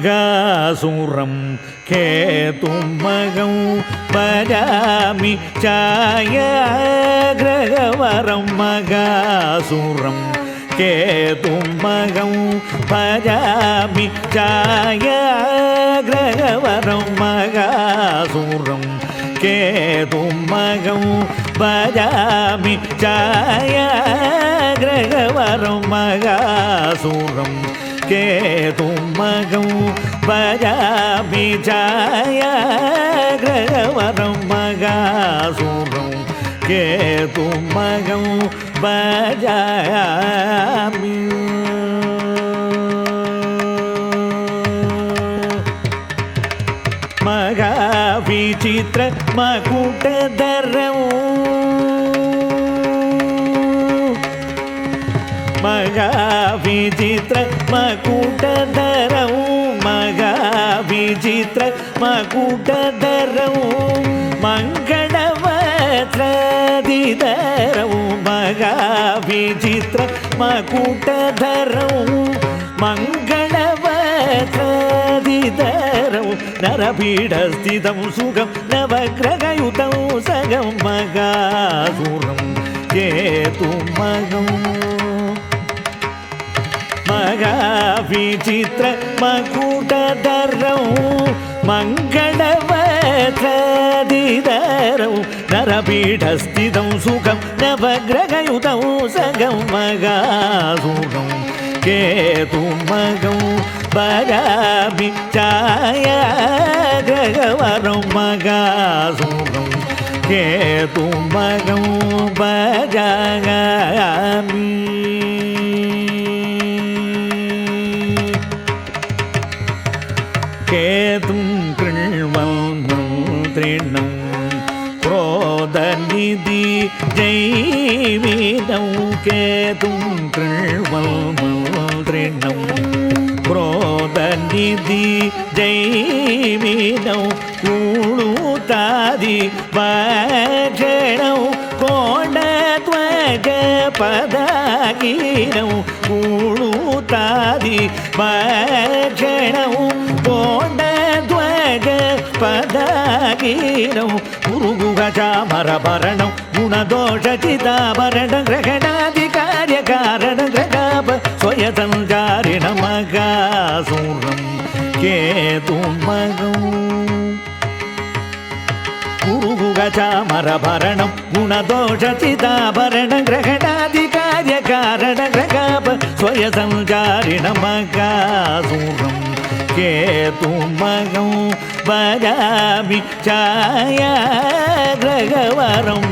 மகாசூரம் கேதும் மகம் பராமி சாய கிரகவரம் மகாசூரம் கேதும் மகம் பஜாமி ஜாயகிரகவரம் மகாசூரம் கேதும் மகம் பஜாமி ஜாயகிரகவரம் மகாசூரம் கேதும் மகம் பஜாமி ஜாயகிரகவரம் மகாசூரம் கேதும் बजायामि मगा विचित्र मकूट मकुटधरौ मंगण वी मङ्गलवत्रदिधरौ విచిత్ర మకుటధరం మంగళవదిధరం నరపీఠస్థితం సుఖం నవగ్రహయుతం సగం మగాసురం కేతు మగం మగా విచిత్ర మకుటరం మంగళవ ക്ഷേത്രാതിതരൗ നരപീഠസ്ഥിതം സുഖം നവഗ്രഹയുതൗ സഖം മകാസുഖം കേതുമകം പരാമി ഛായാഗ്രഹവരം മകാസുഖം കേതുമകം പരാമി കേതും तृणं क्रोधनिधि जैवीनं केतुं कृण्वल् तृणं क्रोधनिधि जैवीनं कूणुतादि भक्षणौ कोणध्वज पदागिरौ कूणुतादि भक्षणौ कोण ध्वज पदा कोणध्वज पदागिनौ गुरुगुगजामरभरणं गुणदोषचिताभरणं ग्रहणादिकार्यकारणं ग्रहाप स्वयसञ्चारिणमगासूरं केतुमगौ गुरुगुगजामरभरणं गुणदोषचिताभरणं ग्रहणादिकार्यकारणं ग्रहाप स्वयसञ्चारिणमगासूरं केतुमगौ பராமி சாயரகவரம்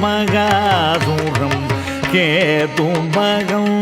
மகாசூரம் கேதும் மகம்